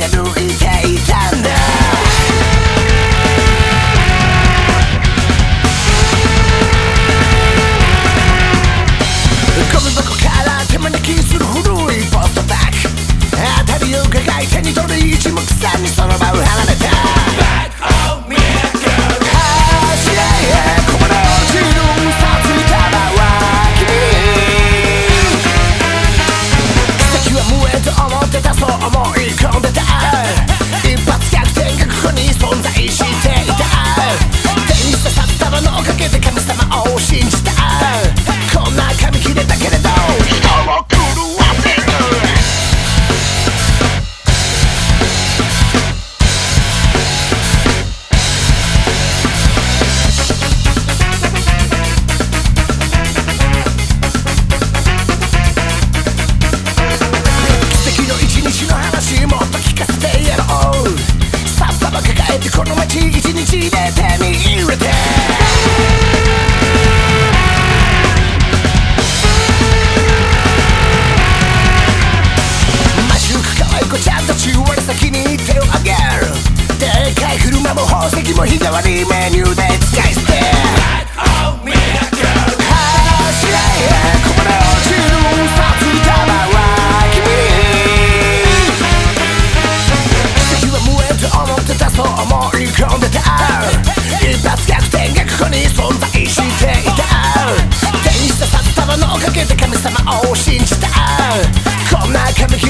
破いていたんだ手に取る一目散にその場この街一日で手に入れてマジュク可愛い子ちゃんたち我先に手を挙げる。でかい車も宝石も日替わりメニューで使い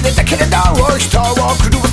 れたけれど人を狂わ